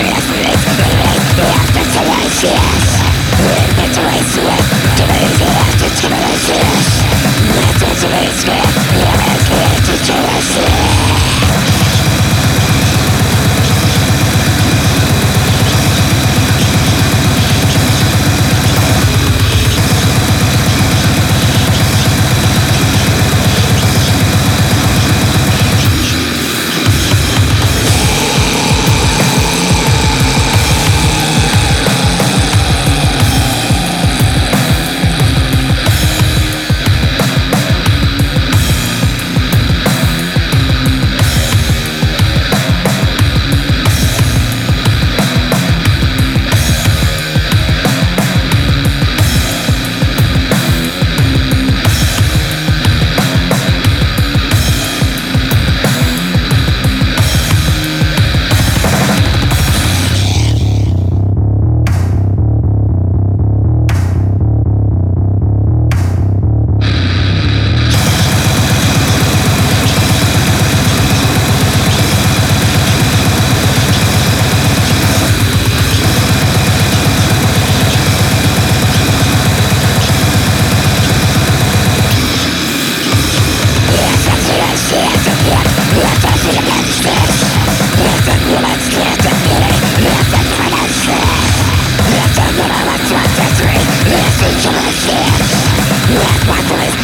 Yes. My voice